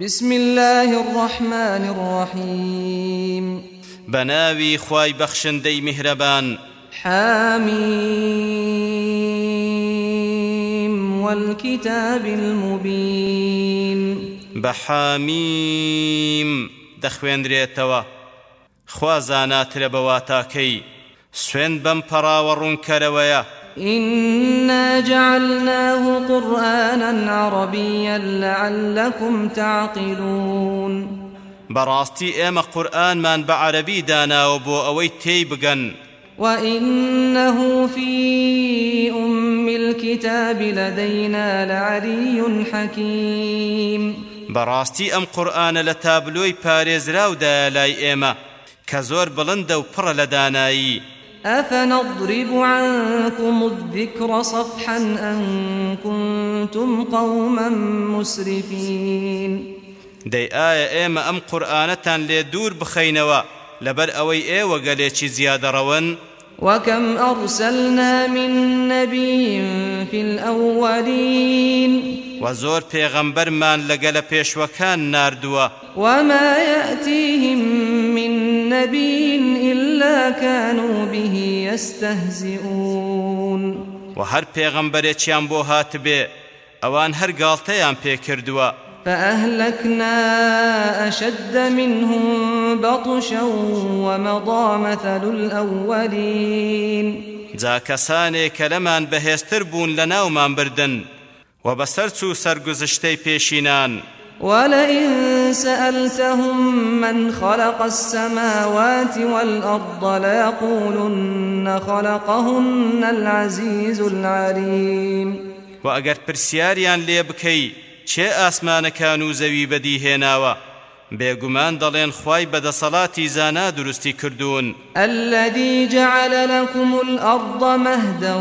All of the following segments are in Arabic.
بسم الله الرحمن الرحيم. بناوي خواي بخشن دي مهربان حاميم والكتاب المبين بەحامیم دەخوێندرێتەوە خوا زاناترە بەواتاکەی سوێن بەم پەراوە ڕوونکەرەوەیە. إنا جعلناه قرآنا عربيا لعلكم تعقلون بەڕاستی ئێمە قورئانمان بە عەرەبی داناوە بۆ ئەوەی تێی بگەن وإنه في أم الكتاب لدينا لعلي حكيم بەڕاستی ئەم قورئانە لە تابلۆی پارێزراودایە لای ئێمە کە زۆر بڵندە و پڕە لە دانایی أفنضرب عنكم الذكر صفحا أن كنتم قوما مسرفين؟ دەی ئایا ئێمە ئەم قورئانەتان لێ دوور بخەینەوە؟ لەبەر ئەوەی ئێوە گەلێکی زیادەڕەون؟ وكم أرسلنا من نبي في الأولين؟ وزور پێغەمبەرمان لەگەلە پێشوەکان ناردووە. وما يأتيهم من نبي إلا كانوا به يستهزئون. و هەر پێغەمبەرێکیان بۆ هاتبێ ئەوان هەر گاڵتەیان پێکردووە فأهلكنا أشد منهم بطشا ومضى مثل الأولين. جا کەسانێک کە لەمان بەهێزتر بوون لە ناومان بردن و بەسەر چوو سەرگوزشتەی پێشینان. ولئن سألتهم من خلق السماوات والأرض ليقولن خلقهن العزيز العليم. و ئەگەر پرسیاریان لێ بکەی چێ ئاسمانەکان و بەدیهێناوە بێگومان دەڵێن خوای بەدەسەڵاتی زانا دروستی کردوون. الذي جعل لكم الأرض مهدا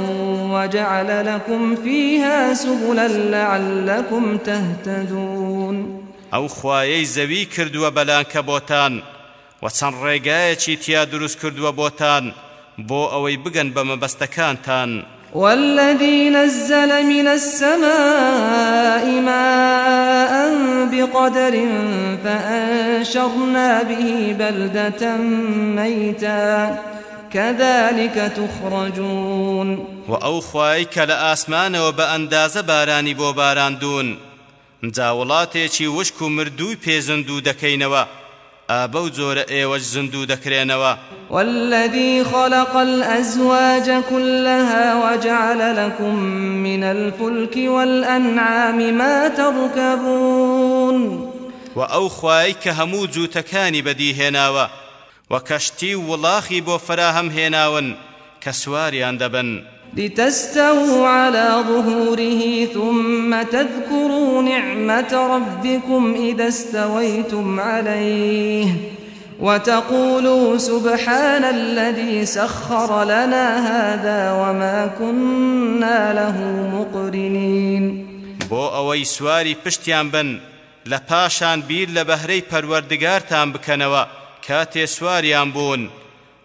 وجعل لكم فيها سبلا لعلكم تهتدون. ئەو خوایەی زەوی کردووە بەلانکە بۆتان و چەند ڕێگایەکی تیا دروست کردووە بۆتان بۆ ئەوەی بگەن بە مەبەستەکانتان. والذي نزل من السماء ماء بقدر فأنشرنا به بلدة ميتا. كذلك تخرجون. و ئەو خوای کە لە ئاسمانەوە بە ئەندازە بارانی بۆ باراندون جا وڵاتێکی و جۆرە ئێوەش زندوو دەکرێنەوە. والذي خلق الأزواج كلها وجعل لكم من الفلك والأنعام ما تركبون. و ئەو خوای کە هەموو جووتەکانی بەدیهێناوە و کەشتی و وڵاخی بۆ فراهەم لتستووا على ظهوره ثم تذكروا نعمة ربكم إذا استويتم عليه وتقولوا سبحان الذي سخر لنا هذا وما كنا له مقرنين. بۆ ئەوەی سواری پشتیان بن لە پاشان بیر لە بەهرەی پەروەردگارتان بکەنەوە کاتێ سواریان بوون.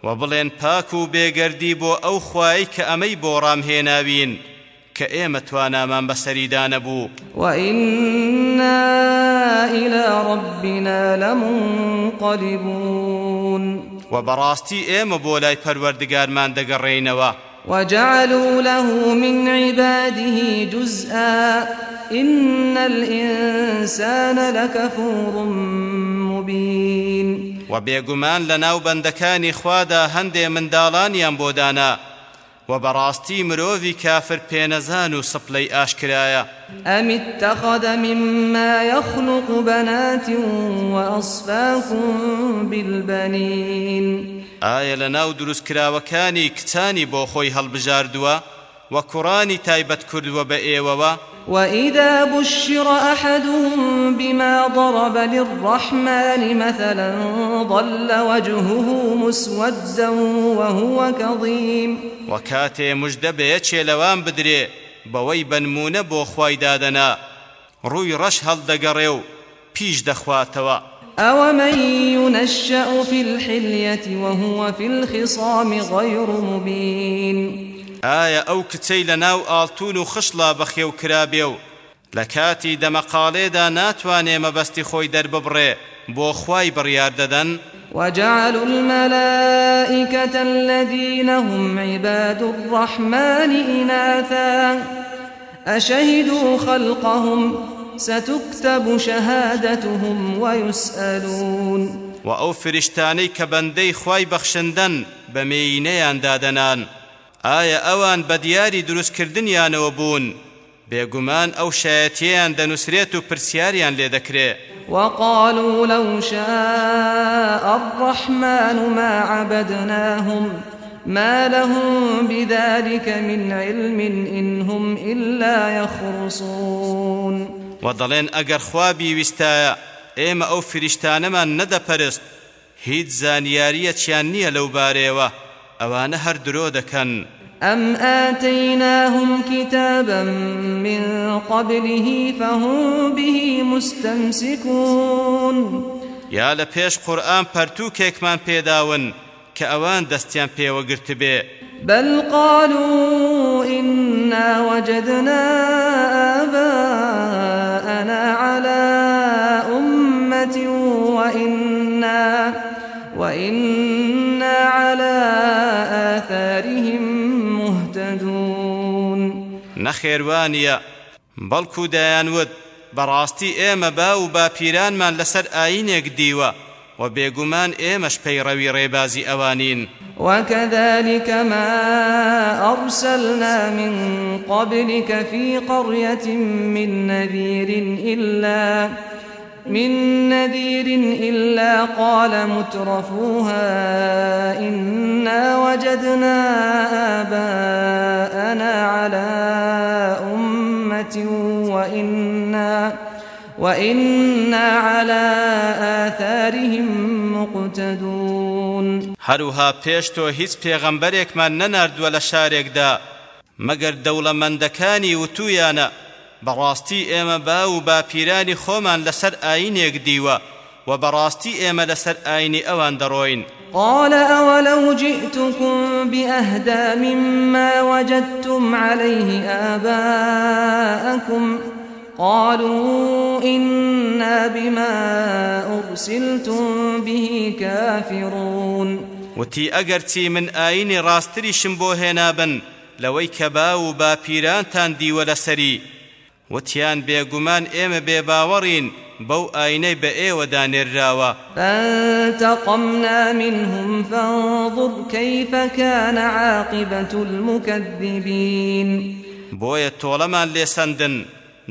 و بڵێن پاک و بێگەردی بۆ ئەو خوایی کە ئەمەی بۆ ڕامهێناوین کە ئێمە توانامان بەسەریدا نەبوو وإنا إلى ربنا لمنقلبون. و بەڕاستی ئێمە بۆ لای پەروەردگارمان دەگەڕێینەوە. وجعلوا له من عباده جزءا. إن الإنسان لكفور مبين. و بێگومان لە ناو بەندەکانی خوادا هەندێ منداڵانیان بۆ دانا و بەڕاستی مرۆڤی کافر پێنەزان و سپلەی ئاشکرایە. أم اتخذ مما يخلق بنات وأصفاكم بالبنين ئایا لە ناو دروستکراوەکانی کچانی بۆ خۆی هەڵبژاردووە و کوڕانی تایبەت کردووە بە ئێوەوە؟ وإذا بشر أحدهم بما ضرب للرحمن مثلا ظل وجهه مسودا وهو كظيم. و کاتێ مژدە بە یەکێ لەوان بدرێ بەوەی بەنمونە بۆ خوای دادەنا ڕووی ڕەش هەڵدەگەڕێ و پیش دەخواتەوە أومن ينشأ في الحلية وهو في الخصام غير مبين. ئایا ئەو کچەی لە ناو ئاڵتون و خشلا بەخێو کرابێ و لە کاتی دەمەقالێدا ناتوانێ مەبەستی خۆی دەرببڕێ بۆ خوای بڕیار دەدەن وجعلوا الملائكة الذين هم عباد الرحمن إناثا. أشهدوا خلقهم ستكتب شهادتهم ويسألون. وأو فرشتاني كبندي خواي بخشندن بمينيان دادنان. آية أوان بدياري دروس كردنيان وبون بێگومان ئەو شایەتیان دەنووسرێت و پرسیاریان لێ دەکرێت وقالوا لو شاء الرحمن ما عبدناهم ما لهم بذلك من علم إن هم إلا يخرصون. وضلين أجر خوابي وستايا ئێمە ئەو فریشتانەمان نەدەپەرست هیچ زانیاریەتیان نییە لەو بارەوە ئەوانە هەر درۆ دەکەن أم آتيناهم كتابا من قبله فهم به مستمسكون. يا لپیش قرآن پرتوکێکمان پێداون کە ئەوان دەستیان پێوەگرت بێ بل قالوا إنا وجدنا آباءنا على أمة وإنا وإنا على نەخێوانە بەڵکو دەیانوت بەڕاستی ئێمە با و باپیرانمان لەسەر ئاینێک دیوە و بێگومان ئێمەش پەیڕەوی ڕێبازی ئەوانین. وكذلك ما أرسلنا من قبلك في قرية من نذير إلا من نذير إلا قال مترفوها إنا وجدنا آباءنا على أمة وإنا وإنا على آثارهم مقتدون. هروها پێشتۆ هیچ پێغەمبەرێکمان نەناردووە لە شارێکدا مەگەر دەوڵەمەندەکانی وتویانە بەڕاستی ئێمە با و باپیرانی خۆمان لەسەر ئاینێک دیوە و بەڕاستی ئێمە لەسەر ئاینی ئەوان دەڕۆین. قال أولو جئتكم بأهدى مما وجدتم عليه آباءكم؟ قالوا إنا بما أرسلتم به كافرون. وتي أجرتي من آين راستري شمبو هنابن لوي كبا و باپیرانتان دیوە لەسەری. وتیان بێگومان ئێمە بێباوەڕین بەو ئاینەی بە ئێوە دانێراوە فانتقمنا منهم فانظر كيف كان عاقبة المكذبين. بۆیە تۆڵەمان لێسەندن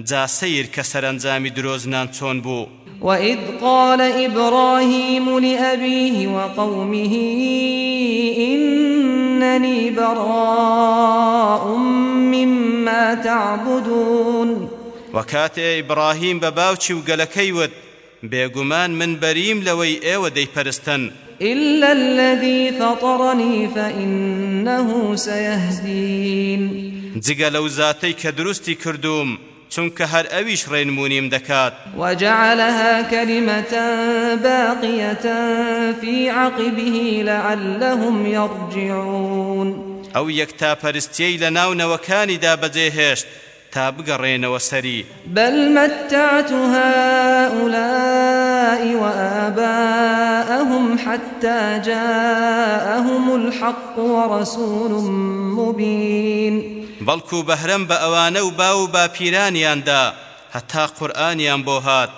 جا سەیر کە سەرنجامی درۆزنان چۆن بوو وإذ قال إبراهيم لأبيه وقومه إنني براء تعبدون. وە کاتێ ئیبراهیم بە باوکی و گەلەکەی وت بێگومان من بەریم لەوەی ئێوە دەیپەرستن إلا الذي فطرني فإنه سيهدين. جگە لەو زاتەی کە دروستی کردوم چونکە هەر ئەویش ڕێنمونیم دەکات. وجعلها كلمة باقية في عقبه لعلهم يرجعون. ئەو یەکتا پەرستیەی لە ناونەوەکانیدا بەجێهێشت تا بگەڕێنەوە سەری. بل متعت هؤلاء وآباءهم حتى جاءهم الحق ورسول مبين. بەڵکو بەهرەم بە ئەوانە و با و باپیرانیاندا هەتا قورئانیان بۆ هات.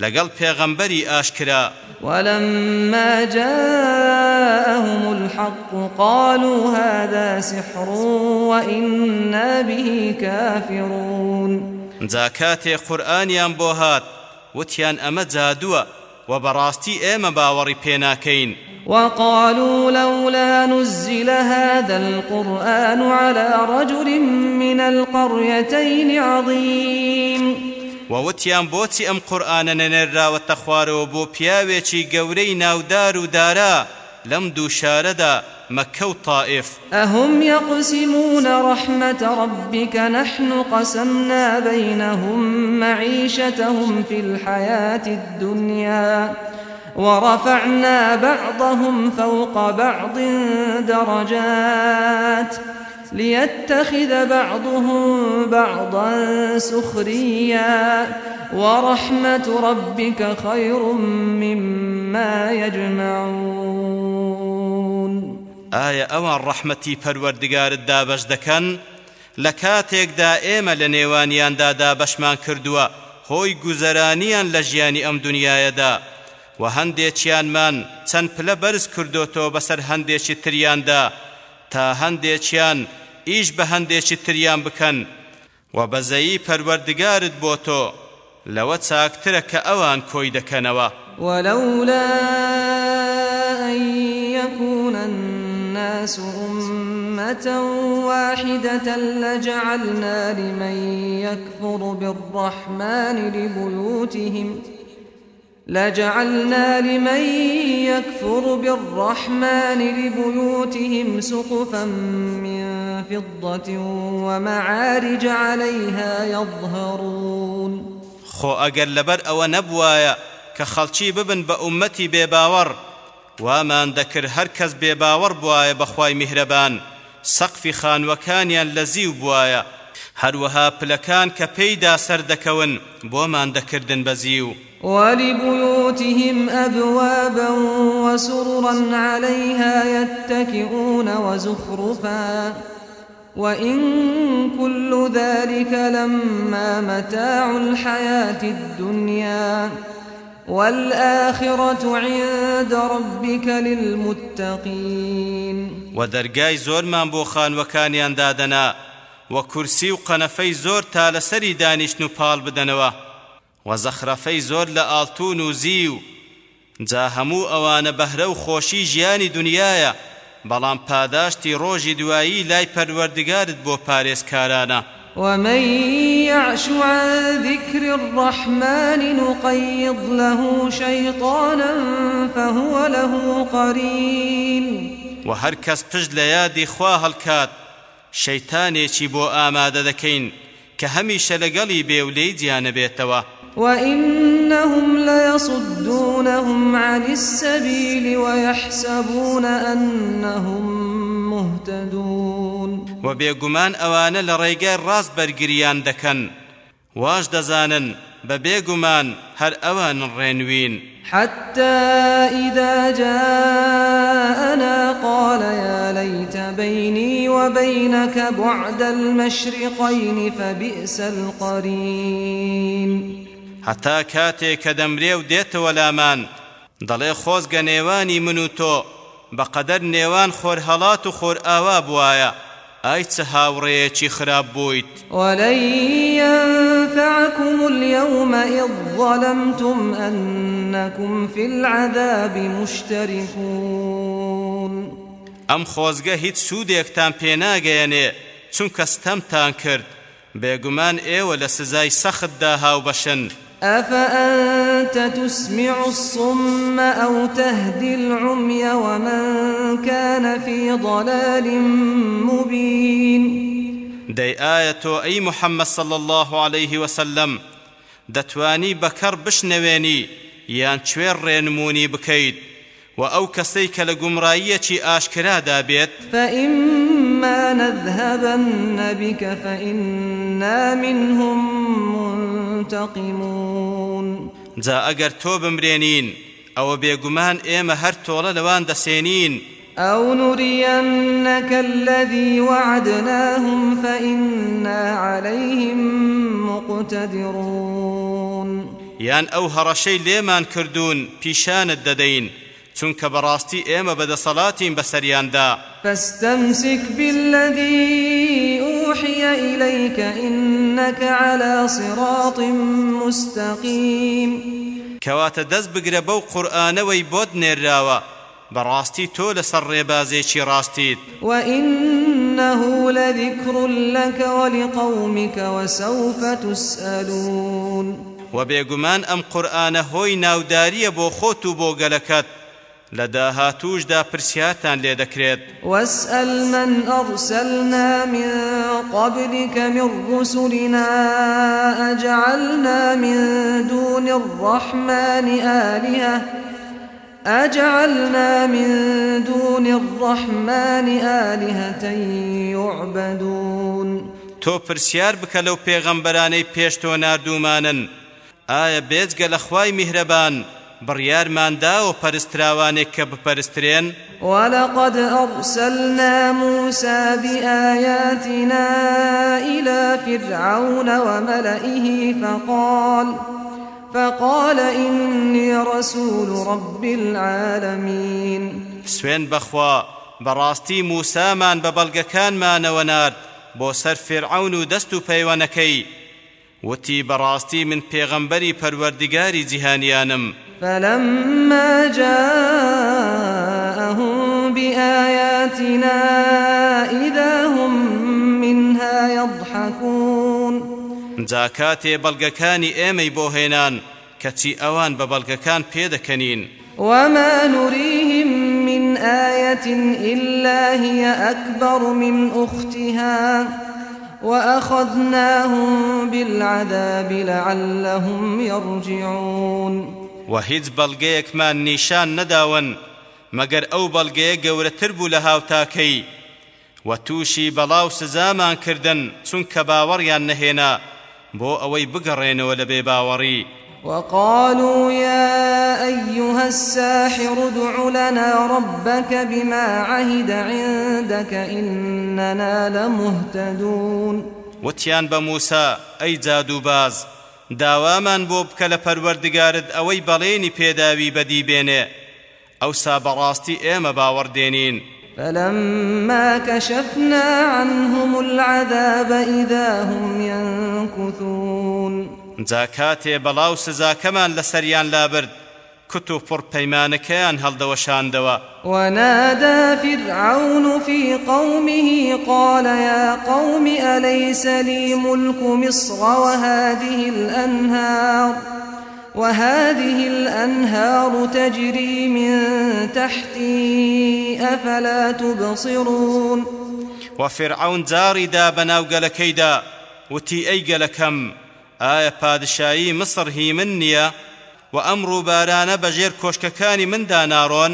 لەگەڵ پێغەمبەری ئاشکرا. ولما جاءهم الحق قالوا هذا سحر وإنا به كافرون. جاكاتي قرآنيان بوهات وتيان أما جادوا وبراستي إيما باوري بيناكين وقالوا لولا نزل هذا القرآن على رجل من القريتين عظيم. ووتیان بۆچی ئەم قورآانە نەنێراوەتە خوارەوە بۆ پیاوێکی گەورەی ناودار و دارا لەم دوو شارەدا مكة وطائف أهم يقسمون رحمة ربك نحن قسمنا بينهم معيشتهم في الحياة الدنيا ورفعنا بعضهم فوق بعض درجات ليتخذ بعضهم بعضا سخريا ورحمة ربك خير مما يجمعون. آية أوان رحمتي پروردگار دابش دكن لكاتيك ئێمە لە نێوانیاندا دابەشمان کردووە هۆی گوزەرانیان لە ژیانی ئەم دنیاەدا و هەندێکیانمان چەند پلە بەرز کردوتەوە بەسەر هەندێکی تریاندا تا هەندێکیان ئیش بە هەندێکی تریان بکەن و بەزەیی پەروەردگارت بۆ تۆ لەوە چاکترە کە ئەوان کۆی دەکەنەوە ولولا أن يكون الناس أمة واحدة لجعلنا لمن يكفر بالرحمن لبيوتهم لجعلنا لمن يكفر بالرحمن لبيوتهم سقفا من فضة ومعارج عليها يظهرون. خو لەبەر ئەوە نەبوایە کە خەڵکی ببن بێباوەڕ وامان دەکرد هەر کەس بێباوەڕ بواە بەخوای میهرەبان سەقفی خانوەکانیان لە زیو بواە هەروەها پلەکان کە پێیدا سەر دەکەون بۆمان دەکردن بە زیو. ولبيوتهم أبوابا وسررا عليها يتكئون وزخرفا وإن كل ذلك لما متاع الحياة الدنيا والآخرة عند ربك للمتقين. ودرجاي زور من بوخان وكان يندادنا و کورسی و قەنەفەی زۆر تا لەسەری دانیشتن و پاڵ بدەنەوە. و زەخرەفەی زۆر لە ئاڵتون و زی و. جا هەموو ئەوانە بەهرە و خۆشی ژیانی دنیاە بەڵام پاداشتی ڕۆژی دوایی لای پەروەردگارت بۆ پارێزکارانە. ومن يعش عن ذكر الرحمن نقيض له شيطانا فهو له قرين. وهر كس پشت ليادي خواه الكات شيطانێکی بۆ ئامادە دەکەین کە هەمیشە لەگەڵی بێولەی دیانە بێتەوە وإنهم ليصدونهم عن السبيل ويحسبون أنهم مهتدون. وبيقمان أوان لريقار راس برقريان دكن واش دزانن ببيقمان هر أوان الرينوين حتى إذا جاءنا قال يا ليت بيني وبينك بعد المشرقين فبئس القرين. حتا کاتێک کە دەمرێ و دێتەوە لامان دەڵێ خۆزگە نێوانی من و تۆ بەقەدەر نێوان خۆر هەڵات و خۆر ئاوا بواە ئای چ هاوڕێیەکی خراپ بوویت؟ ولن ينفعكم اليوم إذ ظلمتم أنكم في العذاب مشتركون. ئەم خۆزگە هیچ سوودێکتان پێناگەیەنێ چونکە ستەمتان کرد. بێگومان ئێوە لە سزای سەختدا هاوبەشن. أفأنت تسمع الصم أو تهدي العمي ومن كان في ضلال مبين؟ دەی ئایا تۆ ئەی محەممەد صل الله عليه وسلم. دەتوانی بەکەڕ بشنەوێنی یان کوێر ڕێنمونی بکەیت و ئەو کەسەی کە لە گومڕاییەکی ئاشکرادا بێت نذهبن بك فإنا منهم منتقمون. جا ئەگەر تۆ بمرێنین ئەوە بێگومان ئێمە هەر تۆڵە لەوان دەسێنین أو نرينك الذي وعدناهم فإنا عليهم مقتدرون. يان أو هرشي ليمان كردون بيشان الددين چونکە بەڕاستی ئێمە بەدەسەڵاتین بەسەریاندا فاستمسك بالذي أوحي إليك إنك على صراط مستقيم. کەواتە دەست بگرە بەو قورآانەوەی بۆت نێراوە بەڕاستی تۆ لەسەر ڕێبازێکی ڕاستیت. وإنه لذكر لك ولقومك وسوف تسألون. وبێگومان ئەم قورآانە هۆی ناوداریە بۆ خۆت و بۆ گەلەکەت لداهاتوشدا پرسياتان لێ دەکرێت واسأل من أرسلنا من قبلك من رسلنا أجعلنا من دون الرحمن آلهة؟ أجعلنا من دون الرحمن آلهة يعبدون. تۆ پرسیار بکە لەو پێغەمبەرانەی پێش تۆ نردومانن ئایا بێجگە لە خوای میهرەبان؟ بڕیارمانداوە پەرستراوانێک کە بپەرسترێن. ولقد أرسلنا موسى بآياتنا إلى فرعون وملئه فقال فقال إني رسول رب العالمين. سوێن بەخوا بەڕاستی موسامان بە بەڵگەکانمانەوە نارد بۆ سەر فرعون و دەست و پەیوەنەکەی. وتی بەڕاستی من پێغەمبەری پەروەردگاری جیهانیانم. فلما جاءهم بآياتنا إذا هم منها يضحكون. ئێمەی بۆ هێنان کەچی ئەوان بە بەڵگەکان پێدەکەنین. وما نريهم من آية إلا هي أكبر من أختها وأخذناهم بالعذاب لعلهم يرجعون. وهیچ بەڵگەیەکمان نیشان نەداون مەگەر ئەو بەڵگەیە گەورەتر بوو لە هاوتاکەی. و تووشی بەڵاو سزامان کردن چونکە باوەڕیان نەهێنا بۆ ئەوەی بگەڕێنەوە لە بێباوەڕی. وقالوا يا أيها الساحر ادع لنا ربك بما عهد عندك إننا لمهتدون. وتیان بە موسا ئەی جادوباز. داوامان بۆ بکە لە پەروەردگارت ئەوەی بەڵێنی پێداوی بەدی بێنێ ئەوسا بەڕاستی ئێمە باوەڕدێنین. فلما كشفنا عنهم العذاب إذا هم ينكثون. جا کاتێ بەڵاو سزاکەمان لەسەریان لابرد. کت و پڕپەیمانەکەیان هەڵدەوەشاندەوە. ونادى فرعون في قومه قال يا قوم أليس لي ملك مصر وهذه الأنهار؟ وهذه الأنهار تجري من تحتي أفلا تبصرون؟ وفرعون جاری دا بەناو گەلەکەیدا وتی ئەی گەلەکەم ئایا پادشایی مصر هی من نییە و ئەم ڕووبارانە بەژێر کۆشکەکانی مندا ناڕۆن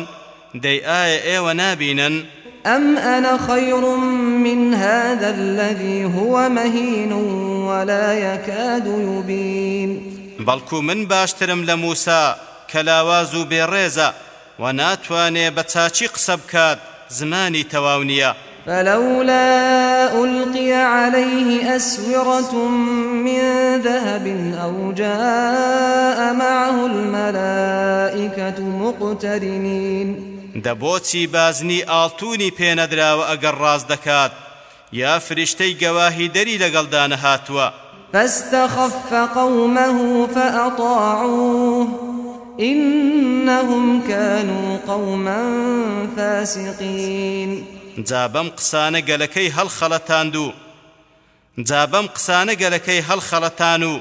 دەی ئایا ئێوە نابینن؟ أم أنا خير من هذا الذي هو مهين ولا يكاد يبين بەڵکو من باشترم لە موسا کە لاواز و بێڕێزە و ناتوانێ بە چاچی قسە بکات زمانی تەواو نییە. فلولا ألقي عليه أسورة من ذهب أو جاء معه الملائكة مقترنين. دەبۆچی بازنی ئاڵتونی پێنەدراوە ئەگەر ڕاز دەکات یا فریشتەی گەواهی دەری لەگەڵدا نەهاتووە فاستخف قومه فأطاعوه إنهم كانوا قوما فاسقين. جا بەم قسانە گەلەکەی هەڵخەڵەتاند و جا بەم قسانە گەلەکەی هەڵخەڵەتان و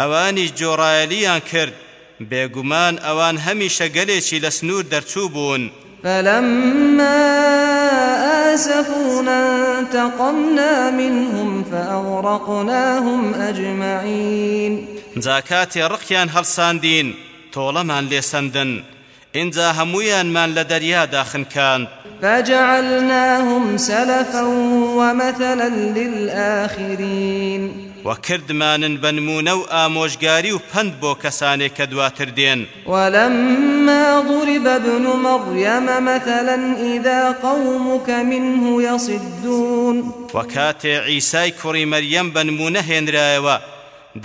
ئەوانی جۆڕایەلیان کرد. بێگومان ئەوان هەمیشە گەلێکی لە سنوور دەرچوو بوون. فلما آسفونا انتقمنا منهم فأغرقناهم أجمعين. جا کاتێ ڕقیان هەڵساندین. تۆڵەمان لێسەندن ئینجا هەموویانمان لە دەریا خنکاند فجعلناهم سلفا ومثلا للآخرين. وكردمانن بنمونە و ئامۆژگاری و پند بۆ کەسانێک کە دواتر دێن. ولما ضرب ابن مريم مثلا إذا قومك منه يصدون. وكاتێ عیسای کوڕی مەریەم بنمونە هێنرایەوە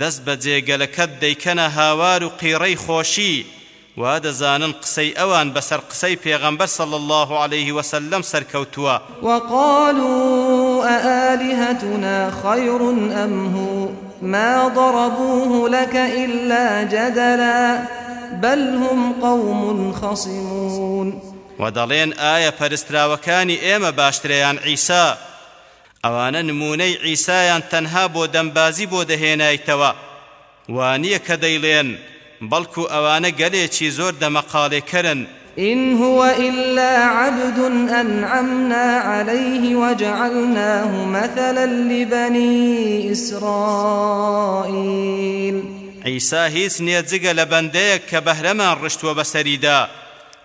دەست بە جێگەلەکەت دەیکەنە هاوار و قیڕەی خۆشی. وا دەزانن قسەی ئەوان بەسەر قسەی پێغەمبەر صلى الله عليه وسلم سەرکەوتووە وقالوا أآلهتنا خير أم هو؟ ما ضربوه لك إلا جدلا بل هم قوم خصمون. ودەڵێن ئایا پەرستراوەکانی ئێمە باشترەیان عیسا ئەوانە نمونەی عیسایان تەنها بۆ دەمبازی بۆ دەهێنایتەوە وانییە کە دەیڵێن بەڵکو ئەوانە گەلێکی زۆر دەمەقالێکەرن إن هو إلا عبد أنعمنا عليه وجعلناه مثلا لبني إسرائيل. عیسا هیچ نییە جگە لە بەندەیەک کە بەهرەمان ڕشتووە بەسەریدا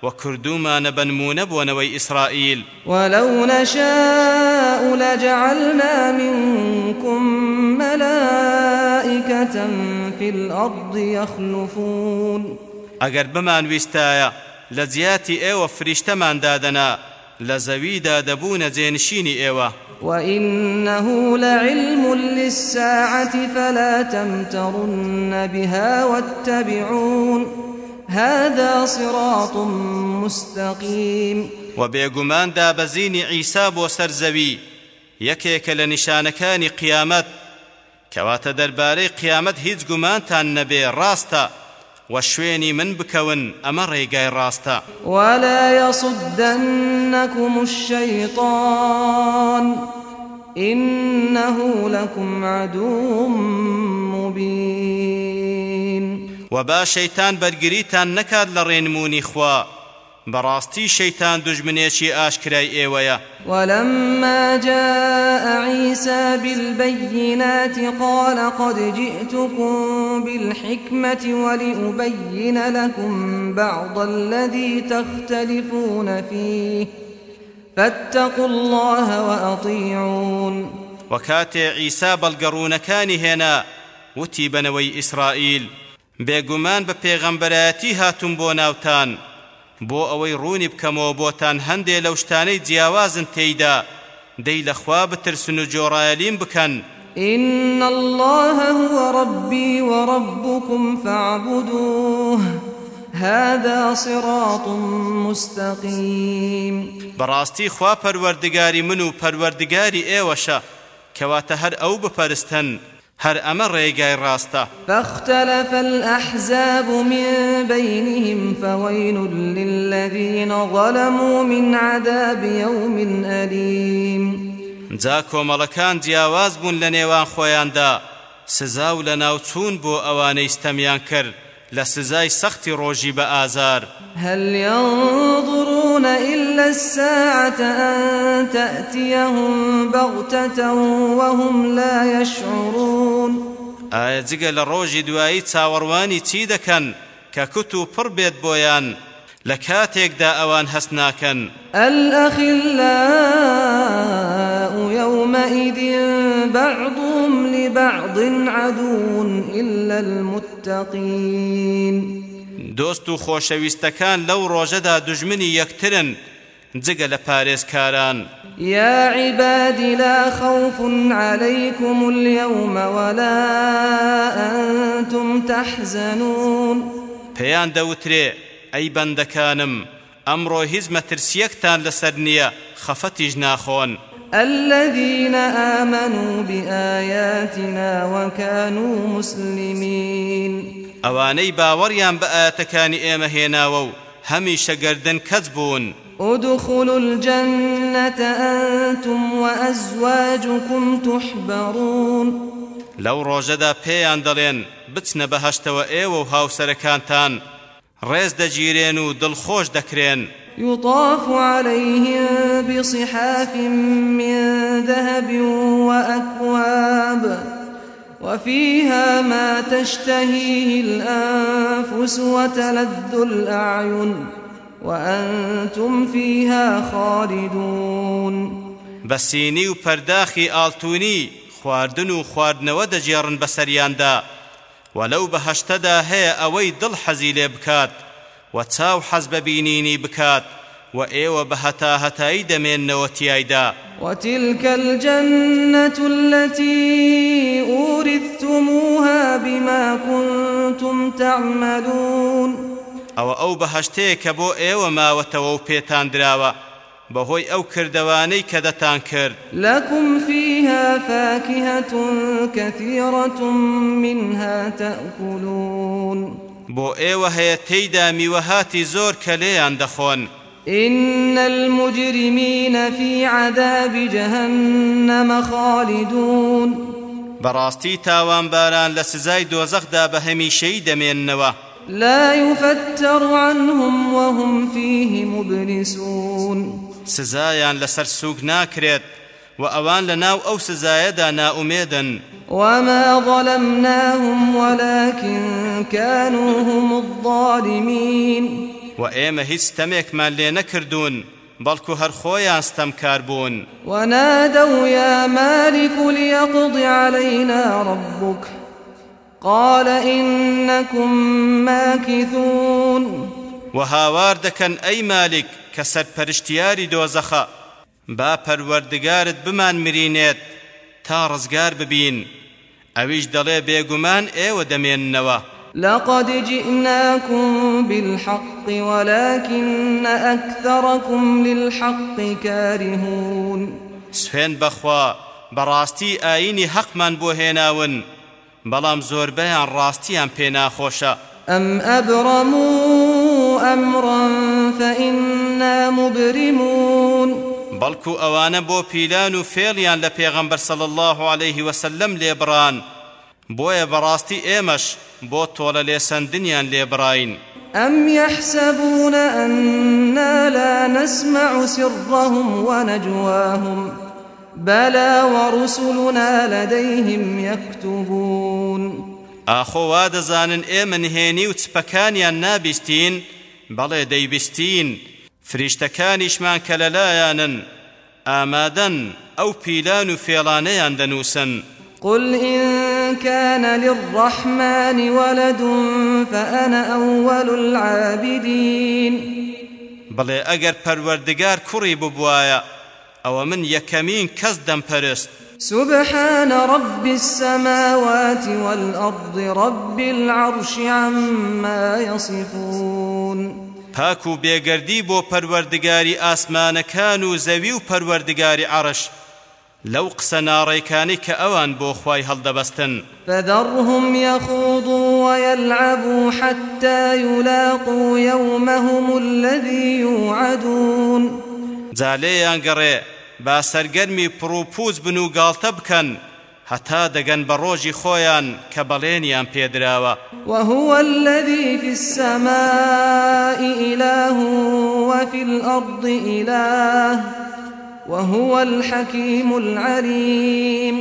وكردوما نبنمون بونوي إسرائيل. ولو نشاء لجعلنا منكم ملائكة. في الأرض يخلفون. ئەگەر بمان ویستایە لە جیاتی ئێوە فریشتەمان دادەنا لە زەویدا دەبوونە جێنشینی ئێوە. وإنه لعلم للساعة فلا تمترن بها واتبعون. هذا صراط مستقيم. وبيغمان دابزيني عيسى بو سرزوي يكيك لنشانكاني قيامت كواتا درباري قيامت هيج گومانتان نبي راستا وشويني من بكون أما ريقاي راستا ولا يصدنكم الشيطان إنه لكم عدو مبين. وبا شيطان برگريتان نكاد لرينموني خوا. براستي شيطان دجمنيشي آشكراي ايويا ولما جاء عيسى بالبينات قال قد جئتكم بالحكمة ولأبين لكم بعض الذي تختلفون فيه. فاتقوا الله وأطيعون. وكاتي عيسى بلقرونكاني هنا وتي بنوي إسرائيل. بێگومان بە پێغەمبەرەتی هاتوون بۆ ئەوەی ڕوونی بکەمەوە بۆتان هەندێ لەو شتانەی جیاوازن تێیدا. دەی لەخوا بترسن و جۆڕایەلیم بکەن. إن الله هو ربي وربكم فاعبدوه. هذا صراط مستقيم. بەڕاستی خوا پەروەردگاری من و پەروەردگاری ئێوەشە. کەواتە هەر ئەو بپەرستن. هر أمر ريقاي راستا. فاختلف الأحزاب من بينهم فويل للذين ظلموا من عذاب يوم أليم. جاكو ملكان جیاواز بوون لە نێوان خۆیاندا سزا و لە ناوچوون بۆ ئەوانەی ستەمیان کرد. لە سزای سەختی ڕۆژی بە ئازار. هل ينظرون إلا الساعة أن تأتيهم بغتة وهم لا يشعرون. ئایا جگە لە ڕۆژی دوایی چاوەڕوانی چی دەکەن کە کت و پڕ بێت بۆیان؟ لە کاتێکدا ئەوان هەست ناکەن. الأخلاء يومئذ بعضهم لبعض عدو إلا المتقين. دۆست و خۆشەویستەکان لەو ڕۆژەدا دژمنی یەکترن جگە لە پارێزکاران. يا عبادي لا خوف عليكم اليوم ولا أنتم تحزنون. پێیان دەوترێ ئەی بەندەکانم ئەمڕۆ هیچ مەترسیەکتان لەسەر نییە خەفەتیش ناخۆن الذين آمنوا بآياتنا وكانوا مسلمين. ئەوانەی باوەڕیان بە ئاەتەکانی ئێمە هێناوە و هەمیشە کەس بوون ادخلوا الجنة أنتم وأزواجكم تحبرون. لەو ڕۆژەدا پێیان دەڵێن بچنە بەهەشتەوە ئێوە و هاوسەرەکانتان ڕێز دەگیرێن و دڵخۆش دەکرێن يطاف عليهم بصحاف من ذهب وأكواب وفيها ما تشتهيه الأنفس وتلذ الأعين وأنتم فيها خالدون. بەسینی و پەرداخی ئاڵتونی خواردن و خواردنەوە دەجێڕن بەسەریاندا. وەلەو بەهەشتەدا هەیە ئەوەی دڵ حەزی لێ بکات. و چاو حەز بەبینینی بکات و ئێوە بە هەتا هەتایی دەمێننەوە تیایدا. وتلك الجنة التي أورثتموها بما كنتم تعملون. ئەوە ئەو بەهەشتەیە کە بۆ ئێوە ماوەتەوە و پێتان دراوە بەهۆی ئەو کردەوانەی کە دەتان کرد. لكم فيها فاكهة كثيرة منها تأكلون. ئێوە هەیە تێیدا میوەهاتی زۆر کە لێیان دەخۆن. إن المجرمين في عذاب جهنم خالدون. بەڕاستی تاوانباران لە سزای دۆزەخدا بە هەمیشەی دەمێننەوە. لا يفتر عنهم وهم فيه مبلسون. سزایان لەسەر سووک ناکرێت. و ئەوان لە ناو ئەو سزایەدا ناومێدن وما ظلمناهم ولكن كانوا هم الظالمين. و ئێمە هیچ ستەمێکمان لێ نەکردوون بەڵکو خۆیان ستەمکار بوون. ونادوا يا مالك ليقض علينا ربك. قال إنكم ماكثون. وهاوار دەکەن ئەی مالک کە سەرپەرشتیاری دۆزەخە با پەروەردگارت بمان مرینێت تا ڕزگار ببین. ئەویش دەڵێ بێگومان ئێوە دەمێننەوە. لقد جئناكم بالحق ولكن أكثركم للحق كارهون. سوێن بەخوا بەڕاستی ئاینی حەقمان بۆ هێناون بەڵام زۆربەیان ڕاستیان پێ ناخۆشە أم أبرموا أمرا فإنا مبرمون. بەڵکو ئەوانە بۆ پیلان و فێڵیان لە پێغەمبەر صلی الله عليه وسلم لێبڕان بۆیە بەڕاستی ئێمەش بۆ تۆڵە لێسەندنیان لێبڕین أم يحسبون أنا لا نسمع سرهم ونجواهم بلى ورسلنا لديهم يكتبون. ئاخۆ وا دەزانن ئێمە نهێنی و چپەکانیان نابیستین بەڵێ دەیبیستین. فریشتەکانیشمان کە لەلایەنن ئامادەن ئەو پیلان و فێڵانەیان دەنووسن. قل إن كان للرحمن ولد فأنا أول العابدين. بڵێ ئەگەر پەروەردگار کوڕی ببوایە ئەوە من یەکەمین کەس دەمپەرست. سبحان رب السماوات والأرض رب العرش عما يصفون. پاک و بێگەردی بۆ پەروەردگاری ئاسمانەکان و زەوی و پەروەردگاری عەرش لەو قسە ناڕێکانی کە ئەوان بۆ خوای هەڵدەبەستن. فذرهم يخوضوا ويلعبوا حتى يلاقوا يومهم الذي يوعدون. جالێیان گەڕێ با سەرگەرمی پڕوپوز بن و گاڵتە بکەن. هەتا دەگەن بە ڕۆژی خۆیان کە بەڵێنیان پێدراوە. وهو الذي في السماء إله وفي الأرض إله وهو الحكيم العليم.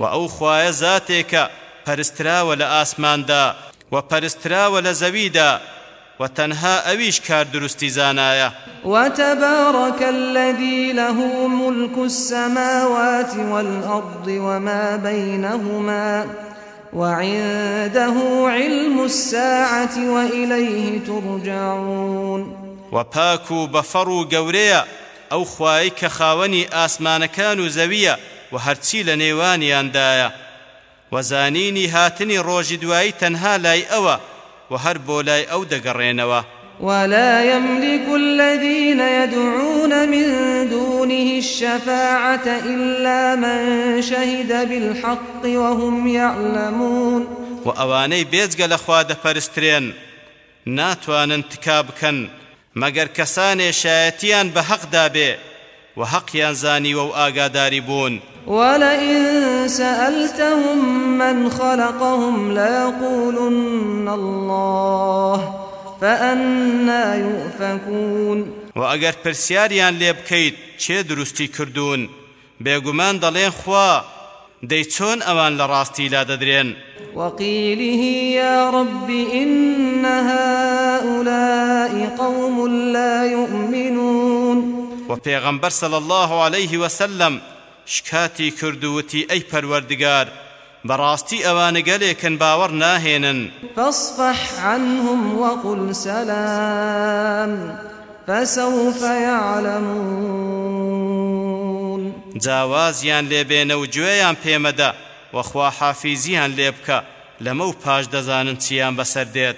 وأو خوايا ذاتك پرستراوە لە ئاسماندا و پەرستراوە لە زەویدا وتەنها ئەویش کار دروستی زانایە. وتبارك الذي له ملك السماوات والأرض وما بينهما وعنده علم الساعة وإليه ترجعون. وپاکو بفرو گەورەیە ئەو خوای کە خاوەنی ئاسمانەکان و زەویە و هەرچی لە نێوانیاندایە وەزانینی هاتنی ڕۆژی دوایی تەنها لای ئەوە و هەر بۆ لای ئەو دەگەڕێنەوە ولا يملك الذين يدعون من دونه الشفاعة إلا من شهد بالحق وهم يعلمون. وأواني بيزغ لخوا دەپەرسترێن ناتوانن تکابکەن مەگەر کەسانێ شایەتیان بە حەقدا بێ و حەقیان زانیوە و ئاگاداری بوون ولئن سألتهم من خلقهم ليقولن الله فأنا يؤفكون. وأجر پرسیاریان لێ بکەیت چێ دروستی کردوون بێگومان دەڵێن خوا ئەوان لە ڕاستی لا وقيله يا رب إن هؤلاء قوم لا يؤمنون. وبيغمبر صلى الله عليه وسلم شکاتی کردووتی ئەی پەروەردگار بەڕاستی ئەوانە گەلێکن باوەڕ ناهێنن فاصفح عنهم وقل سلام فسوف يعلمون. جاوازیان لێبێنە و گوێیان پێمەدە وەخوا حافیزیان لێ بکە لەمە و پاش دەزانن چیان بەسەر دێت.